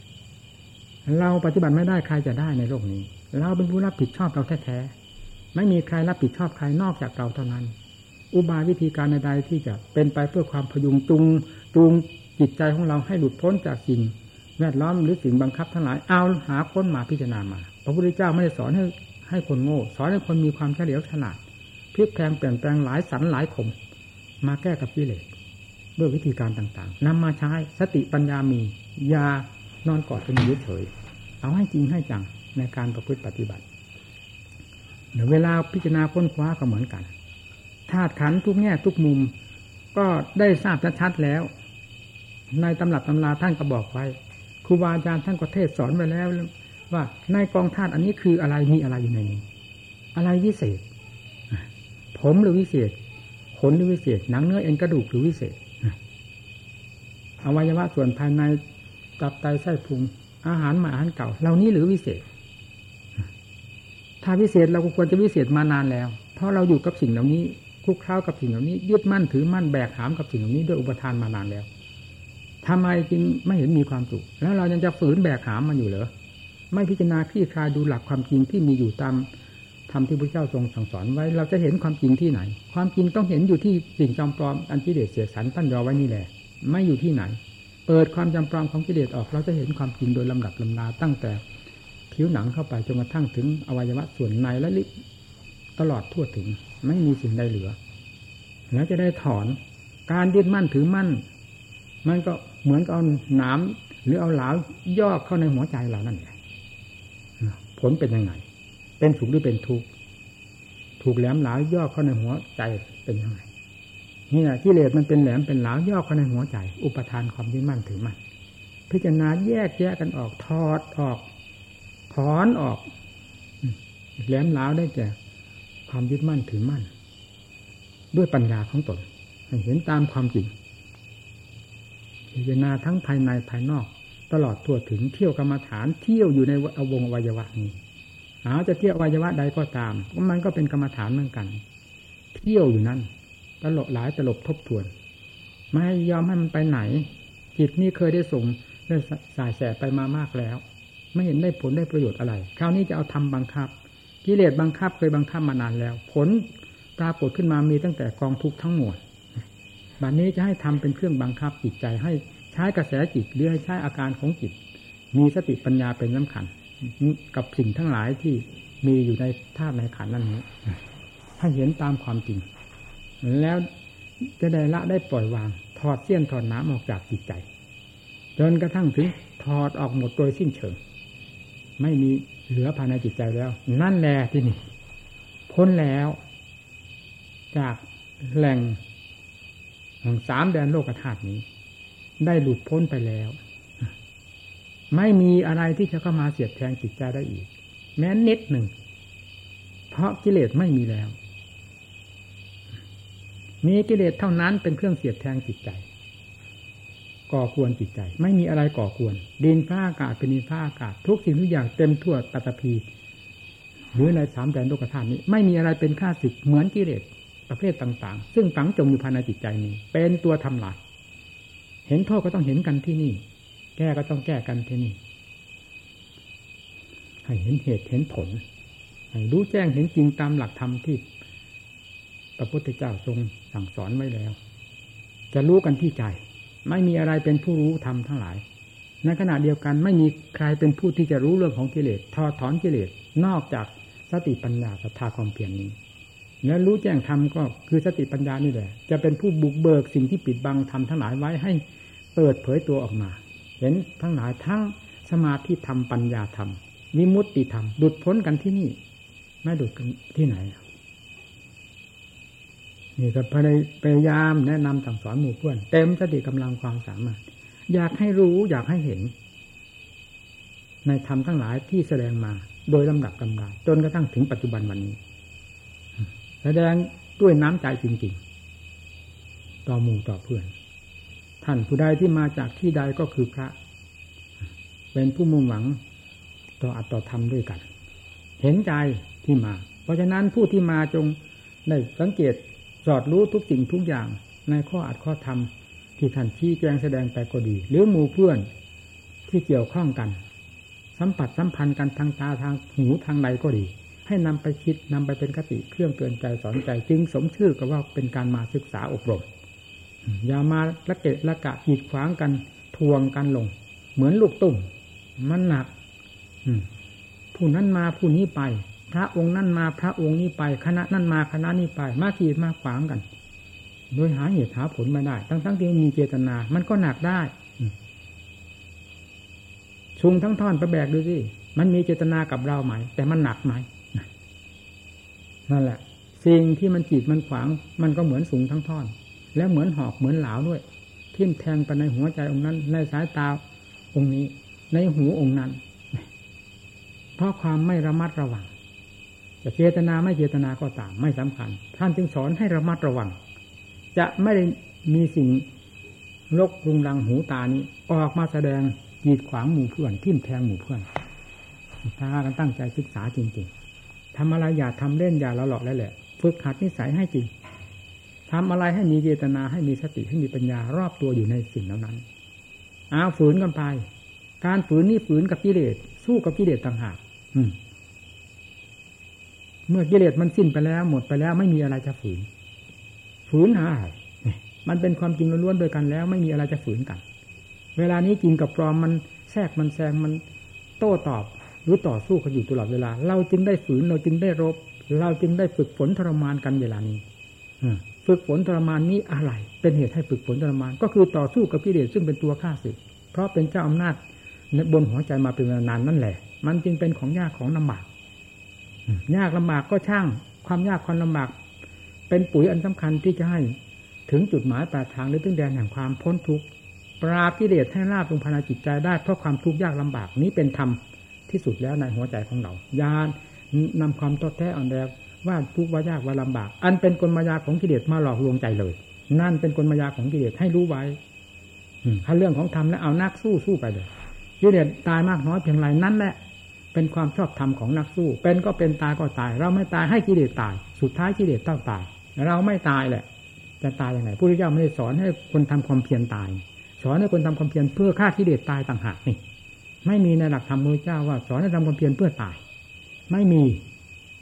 [SPEAKER 1] เราปฏิบัติไม่ได้ใครจะได้ในโลกนี้ เราเป็นผู้รับผิดชอบเราแท้ๆไม่มีใครรับผิดชอบใครนอกจากเราเท่านั้น อุบายวิธีการใดๆที่จะเป็นไปเพื่อความพยุงจูงจูงจิตใจของเราให้หลุดพ้นจากสิ่งแวดล้อมหรือสิ่งบังคับทั้งหลายเอาหาค้นมาพิจารณามา พระพุทธเจ้าไม่ได้สอนให้ให้คนโง่ สอนให้คนมีความเฉลียวฉลาดพลิกแพลงเปลี่ยนแปลงหลายสันหลายขมมาแก้กับกิเลส ด้วยวิธีการต่างๆนำมาใช้สติปัญญามียานอนกอดเป็นยืดเฉย เอาให้จริงให้จังในการประพฤติปฏิบัติเดี๋ยวเวลาพิจารณาค้นคว้าก็เหมือนกันธาตุขันทุกแง่ทุกมุม ก็ได้ทราบชัดๆแล้ว ในตำรับตำราท่านก็บอกไว้ครูบาอาจารย์ท่านก็เทศสอนไว้แล้ว ว่าในกองธาตุอันนี้คืออะไรมีอะไรอยู่ในนี้ อะไรวิเศษ ผมหรือวิเศษขนหรือวิเศษหนังเนื้อเอ็นกระดูกหรือวิเศษ อวัยวะส่วนภายในตับไตไส้พุงอาหารใหม่อาหารเก่าเหล่านี้หรือวิเศษ ถ้าวิเศษเราก็ควรจะวิเศษมานานแล้ว เพราะเราอยู่กับสิ่งเหล่านี้คุกค้ากับสิ่งเหล่านี้ ยึดมั่นถือมั่นแบกหามกับสิ่งเหล่านี้ด้วยอุปทานมานานแล้วทำไมจึงไม่เห็นมีความสุขแล้วเรายังจะฝืนแบกหามมันอยู่เหรอไม่พิจารณาคลี่คลายดูหลักความจริงที่มีอยู่ตามธรรมที่พระเจ้าทรงสั่งสอนไว้ เราจะเห็นความจริงที่ไหน ความจริงต้องเห็นอยู่ที่สิ่งจอมปลอมอันที่เดชเสียสันตั้นยอไว้นี่แหละ ไม่อยู่ที่ไหน เปิดความจำปลอมของกิเลสออก เราจะเห็นความจริงโดยลำดับลำนาตั้งแต่ผิวหนังเข้าไปจนกระทั่งถึงอวัยวะส่วนในและลิตลอดทั่วถึง ไม่มีสิ่งใดเหลือ แล้วจะได้ถอนการยึดมั่นถือมั่น มันก็เหมือนกับเอาหนามหรือเอาหลาวย่อเข้าในหัวใจเรานั่นแหละผลเป็นยังไง เป็นสุขหรือเป็นทุกข์ถูกแหลมหลาวย่อเข้าในหัวใจเป็นยังไง นี่แหละกิเลสมันเป็นแหลมเป็นหลาวย่อเข้าในหัวใจ อุปทานความยึดมั่นถือมั่นพิจารณาแยกแยกกันออกทอดออกถอนออกแหลมหลาวได้แก่ความยึดมั่นถือมั่น ด้วยปัญญาของตนเห็นตามความจริงพิจารณาทั้งภายในภายนอก ตลอดทั่วถึงเที่ยวกรรมฐานเที่ยวอยู่ในอวงวัยวะนี้หาจะเที่ยววัยวะใดก็ตามมันก็เป็นกรรมฐานเหมือนกัน เที่ยวอยู่นั่น ตลบหลายตลบทบทวน ไม่ยอมให้มันไปไหน จิตนี้เคยได้ส่งได้สายแสไปมามากแล้ว ไม่เห็นได้ผลได้ประโยชน์อะไร คราวนี้จะเอาทำบังคับ กิเลสบังคับเคยบังคับมานานแล้ว ผลปรากฏขึ้นมามีตั้งแต่กองทุกทั้งหมดบัดนนี้จะให้ทำเป็นเครื่องบังคับจิตใจให้ใช้กระแสจิตหรือให้ใช้อาการของจิต มีสติปัญญาเป็นสำคัญ กับสิ่งทั้งหลายที่มีอยู่ในธาตุในขันนั้นนี้ถ้เห็นตามความจริง แล้วจะได้ละได้ปล่อยวาง ถอดเสี้ยนถอดน้ำออกจากจิตใจ จนกระทั่งถึงถอดออกหมดโดยสิ้นเชิง ไม่มีเหลือภายในจิตใจแล้ว นั่นแหละที่นี่ พ้นแล้ว จากแหล่งของสามแดนโลกธาตุนี้ ได้หลุดพ้นไปแล้ว ไม่มีอะไรที่จะเข้ามาเสียดแทงจิตใจได้อีก แม้นิดหนึ่ง เพราะกิเลสไม่มีแล้ว มีกิเลสเท่านั้นเป็นเครื่องเสียดแทงจิตใจ ก่อควรจิตใจ ไม่มีอะไรก่อควรดินฟ้าอากาศเป็นดินฟ้าอากาศ ทุกสิ่งทุกอย่างเต็มทั่วปัตภีหรือในสามแดนโลกธาตุนี้ ไม่มีอะไรเป็นค่าศึกเหมือนกิเลสประเภทต่าง ๆ ซึ่งฝังจมอยู่ภายในจิตใจนี้ เป็นตัวทำลายเห็นโทษก็ต้องเห็นกันที่นี่ แก้ก็ต้องแก้กันที่นี่ ให้เห็นเหตุเห็นผลให้รู้แจ้งเห็นจริงตามหลักธรรมที่พระพุทธเจ้าทรง สั่งสอนไว้แล้ว จะรู้กันที่ใจ ไม่มีอะไรเป็นผู้รู้ธรรมทั้งหลาย ในขณะเดียวกันไม่มีใครเป็นผู้ที่จะรู้เรื่องของกิเลสทอดถอนกิเลสนอกจากสติปัญญาศรัทธาความเพียรนี้ และรู้แจ้งธรรมก็คือสติปัญญานี่แหละ จะเป็นผู้บุกเบิกสิ่งที่ปิดบังธรรมทั้งหลายไว้ให้เปิดเผยตัวออกมา เห็นทั้งหลายทั้งสมาธิธรรมปัญญาธรรมวิมุตติธรรมดุดพ้นกันที่นี่ ไม่ดุดกันที่ไหน นี่ก็พยายามแนะนำสั่งสอนหมู่เพื่อน เต็มสติกำลังความสามารถ อยากให้รู้อยากให้เห็น ในธรรมทั้งหลายที่แสดงมา โดยลำดับกำลังจนกระทั่งถึงปัจจุบันวันนี้ แสดงด้วยน้ำใจจริงๆ ต่อหมู่ต่อเพื่อน ท่านผู้ใดที่มาจากที่ใดก็คือพระ เป็นผู้มุ่งหวัง ต่ออัตต่อธรรมด้วยกัน เห็นใจที่มา เพราะฉะนั้นผู้ที่มาจงได้สังเกต สอดรู้ทุกสิ่งทุกอย่าง ในข้ออัดข้อธรรมที่ท่านชี้แจงแสดงไปก็ดี หรือหมู่เพื่อนที่เกี่ยวข้องกัน สัมผัสสัมพันธ์กันทางตาทางหูทางใดก็ดี ให้นำไปคิดนำไปเป็นคติเครื่องเตือนใจสอนใจ จึงสมชื่อกับว่าเป็นการมาศึกษาอบรมอย่ามาละเกะละกะขีดขวางกันทวงกันลง เหมือนลูกตุ่มมันหนักผู้นั้นมาผู้นี้ไป พระองค์นั้นมาพระองค์นี้ไปคณะนั้นมาคณะนี้ไป มาขีดมาขวางกัน โดยหาเหตุหาผลไม่ได้ ทั้งทั้งที่มีเจตนา มันก็หนักได้ชุงทั้งท่อนไปแบกดูสิมันมีเจตนากับเราไหม แต่มันหนักไหมนั่นแหละสิ่งที่มันจีดมันขวาง มันก็เหมือนสูงทั้งท่อน แล้วเหมือนหอกเหมือนเหลาด้วยทิ่มแทงไปในหัวใจองค์นั้น ในสายตาองค์นี้ ในหูองค์นั้น เพราะความไม่ระมัดระวัง จะเจตนาไม่เจตนาก็ตามไม่สำคัญ ท่านจึงสอนให้ระมัดระวัง จะไม่ได้มีสิ่งลกรุงรังหูตานี้ออกมาแสดงกีดขวางหมู่เพื่อนทิ่มแทงหมู่เพื่อนถ้ากันตั้งใจศึกษาจริงๆทำอะไรอย่าทำเล่นอย่าละหลอกแล้วแหละฝึกหัดนิสัยให้จริงทำอะไรให้มีเจตนาให้มีสติให้มีปัญญารอบตัวอยู่ในสิ่งเหล่านั้นอาฝืนกันไป การฝืนนี่ฝืนกับกิเลสสู้กับกิเลสต่างหาก เมื่อกิเลสมันสิ้นไปแล้วหมดไปแล้วไม่มีอะไรจะฝืน ฝืนหาอะไรมันเป็นความจริงล้วนๆโดยกันแล้ว ไม่มีอะไรจะฝืนกัน เวลานี้จริงกับปลอมมันแทรกมันแซงมันโต้ตอบหรือต่อสู้กันอยู่ตลอดเวลา เราจึงได้ฝืนเราจึงได้รบ เราจึงได้ฝึกฝนทรมานกันเวลานี้ฝึกฝนทรมานนี้อะไร เป็นเหตุให้ฝึกฝนทรมาน ก็คือต่อสู้กับกิเลสซึ่งเป็นตัวฆ่าศึกเพราะเป็นเจ้าอำนาจบนหัวใจมาเป็นนานนั่นแหละ มันจึงเป็นของยากของลำบาก ยากลำบากก็ช่าง ความยากความลำบาก เป็นปุ๋ยอันสำคัญที่จะให้ ถึงจุดหมายปลายทางหรือถึงแดนแห่งความพ้นทุกข์ปราบกิเลสให้ราบลงภายในจิตใจได้เพราะความทุกข์ยากลำบากนี้เป็นธรรมที่สุดแล้วในหัวใจของเรายานนำความท้อแท้อ่อนแรงว่าทุกข์ว่ายากว่าลำบาก อันเป็นกลมายาของกิเลสมาหลอกลวงใจเลย นั่นเป็นกลมายาของกิเลสให้รู้ไว้ถ้าเรื่องของธรรมแล้วเอานักสู้สู้ไปเลยกิเลสตายมากน้อยเพียงไรนั่นแหละ เป็นความชอบธรรมของนักสู้ เป็นก็เป็นตายก็ตาย เราไม่ตายให้กิเลสตาย สุดท้ายกิเลสต้องตาย เราไม่ตายแหละ จะตายยังไงพระพุทธเจ้าไม่ได้สอนให้คนทำความเพียรตาย สอนให้คนทำความเพียรเพื่อฆ่ากิเลสตายต่างหากนี่ ไม่มีในหลักธรรมพระเจ้าว่าสอนให้ทำความเพียรเพื่อตาย ไม่มี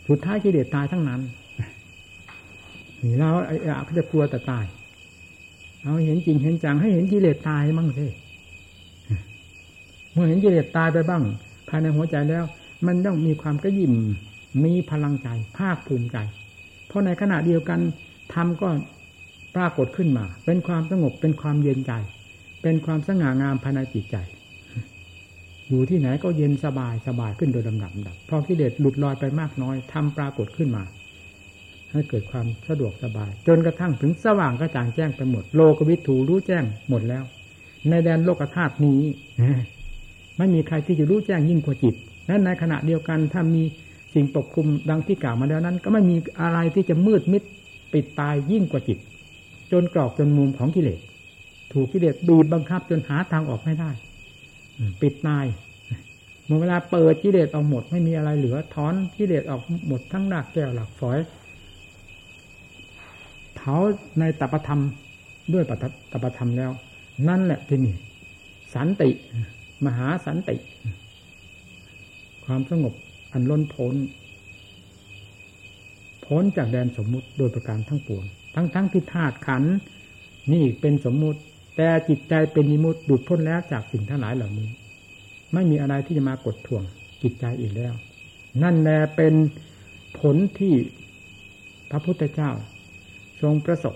[SPEAKER 1] สุดท้ายกิเลสตายทั้งนั้นนี่เราไอ้อะจะกลัวแต่ตาย เอาเห็นจริงเห็นจังให้เห็นกิเลสตายบ้างสิเมื่อเห็นกิเลสตายไปบ้าง ภายในหัวใจแล้ว มันต้องมีความกระยิมมีพลังใจ ภาคภูมิใจ เพราะในขณะเดียวกันธรรมก็ปรากฏขึ้นมา เป็นความสงบเป็นความเย็นใจ เป็นความสง่างามภายในจิตใจ อยู่ที่ไหนก็เย็นสบายสบายขึ้นโดยลำดับดับพอกิเลสหลุดลอยไปมากน้อยทำปรากฏขึ้นมา ให้เกิดความสะดวกสบาย จนกระทั่งถึงสว่างกระจ่างแจ้งไปหมด โลกวิถูรู้แจ้งหมดแล้ว ในแดนโลกธาตุนี้ ไม่มีใครที่จะรู้แจ้งยิ่งกว่าจิตและในขณะเดียวกันถ้ามีสิ่งปกคลุมดังที่กล่าวมาแล้วนั้น ก็ไม่มีอะไรที่จะมืดมิดปิดตายยิ่งกว่าจิต จนกรอกจนมุมของกิเลสถูกกิเลสบีบบังคับจนหาทางออกไม่ได้ปิดตายเมื่อเวลาเปิดกิเลสออกหมดไม่มีอะไรเหลือถอนกิเลสออกหมดทั้งหนักแก้วหลักฝอยเผาในตปธรรมด้วยปตปธรรมแล้ว นั่นแหละที่นี่สันติ มหาสันติ ความสงบอันล้นพ้น พ้นจากแดนสมมุติโดยประการทั้งปวง ทั้งทั้งที่ธาตุขันนี่เป็นสมมุติ แต่จิตใจเป็นนิมุติดุดพ้นแล้วจากสิ่งทั้งหลายเหล่านี้ ไม่มีอะไรที่จะมากดท่วงจิตใจอีกแล้ว นั่นแหละเป็นผลที่พระพุทธเจ้า ทรงประสบ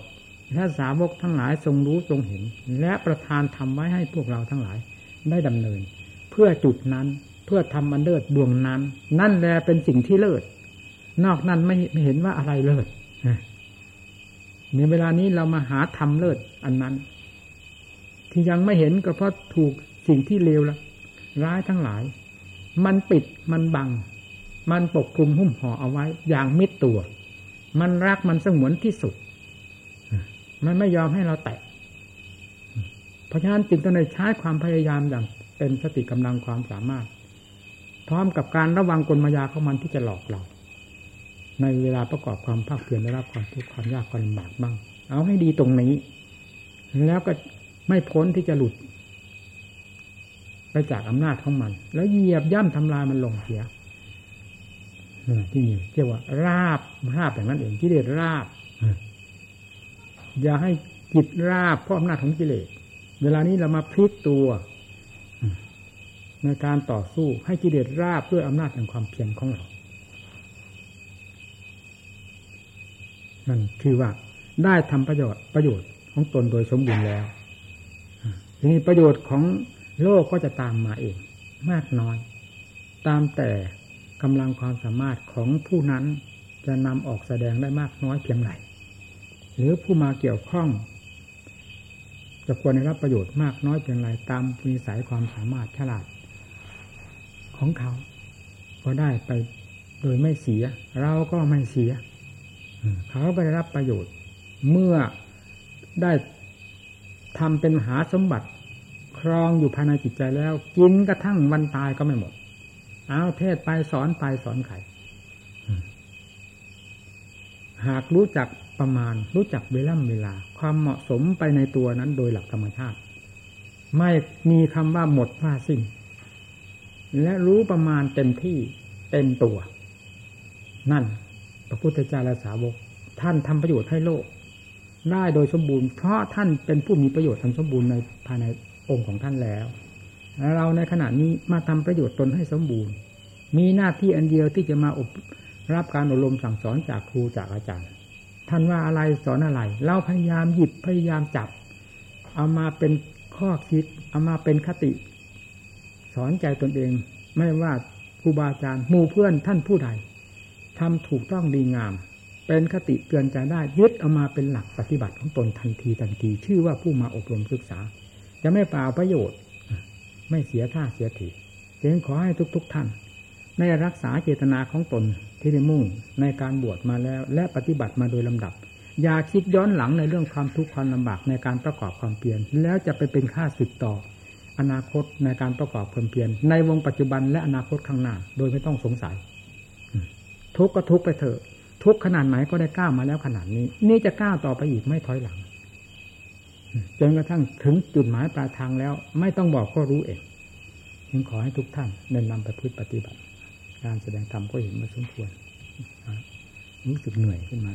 [SPEAKER 1] และสาวกทั้งหลายทรงรู้ทรงเห็น และประทานทำไว้ให้พวกเราทั้งหลาย ได้ดำเนิน เพื่อจุดนั้นเพื่อทำมันเลิศดวงนั้น นั่นแหละเป็นสิ่งที่เลิศนอกนั้นไม่ไม่เห็นว่าอะไรเลิศในเวลานี้เรามาหาทำเลิศอันนั้น ที่ยังไม่เห็นก็เพราะถูกสิ่งที่เลวละร้ายทั้งหลาย มันปิดมันบัง มันปกคลุมหุ้มห่อเอาไว้ อย่างมิดตัว มันรักมันสงวนที่สุด มันไม่ยอมให้เราแตะ ราะฉะนั้นจึงต้องได้ใช้ความพยายามอย่างเต็มสติกำลังความสามารถ พร้อมกับการระวังกลมายาของมันที่จะหลอกเรา ในเวลาประกอบความภาคเพียรได้รับความทุกข์ความยากความลำบากบ้าง เอาให้ดีตรงนี้ แล้วก็ไม่พ้นที่จะหลุด ไปจากอำนาจของมัน แล้วเหยียบย่ำทำลายมันลงเสียที่นี่เรียกว่า ราบราบอย่างนั้นเองกิเลสราบอย่าให้จิตราบเพราะอำนาจของกิเลส เวลานี้เรามาพลิกตัวในการต่อสู้ให้กิเลสราบด้วยอำนาจแห่งความเพียรของเรา นั่นคือว่าได้ทำประโยชน์ประโยชน์ของตนโดยสมบูรณ์แล้วทีนี้ประโยชน์ของโลกก็จะตามมาเอง มากน้อย ตามแต่กำลังความสามารถของผู้นั้นจะนำออกแสดงได้มากน้อยเพียงไรหรือผู้มาเกี่ยวข้อง จะควรได้รับประโยชน์มากน้อยเพียงไรตามนิสัยความสามารถฉลาด ของเขาพอได้ไปโดยไม่เสีย เราก็ไม่เสียเขาก็ได้รับประโยชน์ เมื่อได้ทำเป็นมหาสมบัติครองอยู่ภายในจิตใจแล้ว กินกระทั่งวันตายก็ไม่หมด เอาเทศไปสอนไปสอนไข หากรู้จักประมาณ รู้จักเวลาเวลา ความเหมาะสมไปในตัวนั้นโดยหลักธรรมชาติ ไม่มีคำว่าหมดว่าสิ้นและรู้ประมาณเต็มที่เต็มตัว นั่น พระพุทธเจ้าและสาวก ท่านทำประโยชน์ให้โลก ได้โดยสมบูรณ์เพราะท่านเป็นผู้มีประโยชน์ทันสมบูรณ์ในภายในองค์ของท่านแล้วเราในขณะนี้มาทำประโยชน์ตนให้สมบูรณ์ มีหน้าที่อันเดียวที่จะมาอบ รับการอบรมสั่งสอนจากครูจากอาจารย์ ท่านว่าอะไรสอนอะไร เราพยายามหยิบพยายามจับ เอามาเป็นข้อคิด เอามาเป็นคติ สอนใจตนเอง ไม่ว่าครูบาอาจารย์หมู่เพื่อนท่านผู้ใดทำถูกต้องดีงาม เป็นคติเตือนใจได้ยึดเอามาเป็นหลักปฏิบัติของตนทันทีทันที ชื่อว่าผู้มาอบรมศึกษา จะไม่เปล่าประโยชน์ ไม่เสียท่าเสียทีจึงขอให้ทุกๆทท่าน ได้รักษาเจตนาของตนที่ได้มุ่งในการบวชมาแล้ว และปฏิบัติมาโดยลำดับ อย่าคิดย้อนหลังในเรื่องความทุกข์ความลำบากในการประกอบความเพียรแล้วจะไปเป็นค่าสึกต่อ อนาคตในการประกอบความเพียรในวงปัจจุบันและอนาคตข้างหน้า โดยไม่ต้องสงสัย ทุกข์ก็ทุกข์ไปเถอะทุกขนาดไหนก็ได้ก้าวมาแล้วขนาดนี้ นี่จะก้าวต่อไปอีกไม่ถอยหลังจนกระทั่งถึงจุดหมายปลายทางแล้ว ไม่ต้องบอกก็รู้เองจึงขอให้ทุกท่านเดินนำไปพืชปฏิบัติ การแสดงธรรมก็เห็นมาสมควรรู้สึกเหนื่อยขึ้นมา